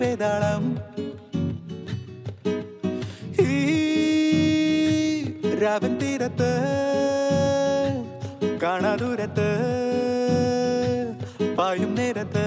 വേതാളം ഈ രാവൻ തീരത്ത് കാണാദൂരത്ത് പായും നേരത്ത്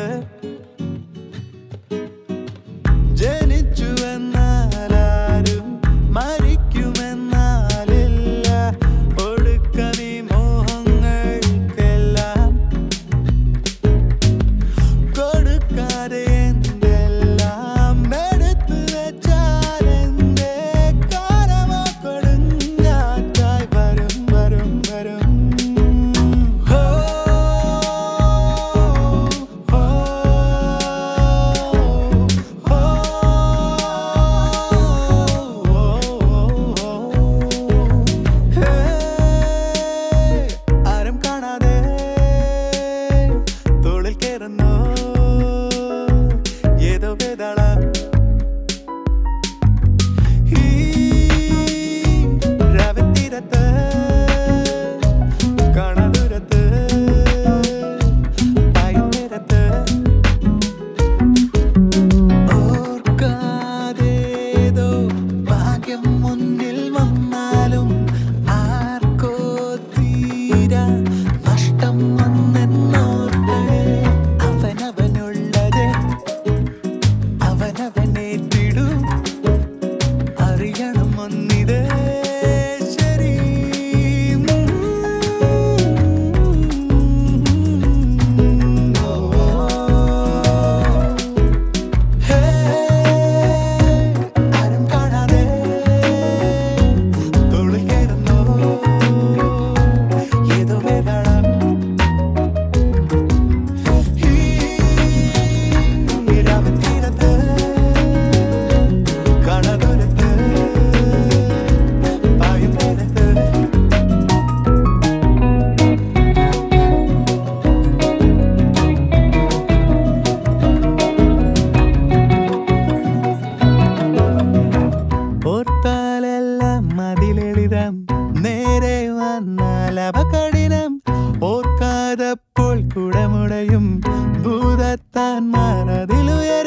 നേരെ വന്നാൽ അപകടിനം ഓർക്കാതപ്പോൾ കുടമുടയും ഭൂതത്താൻ മാറതിലുയരും.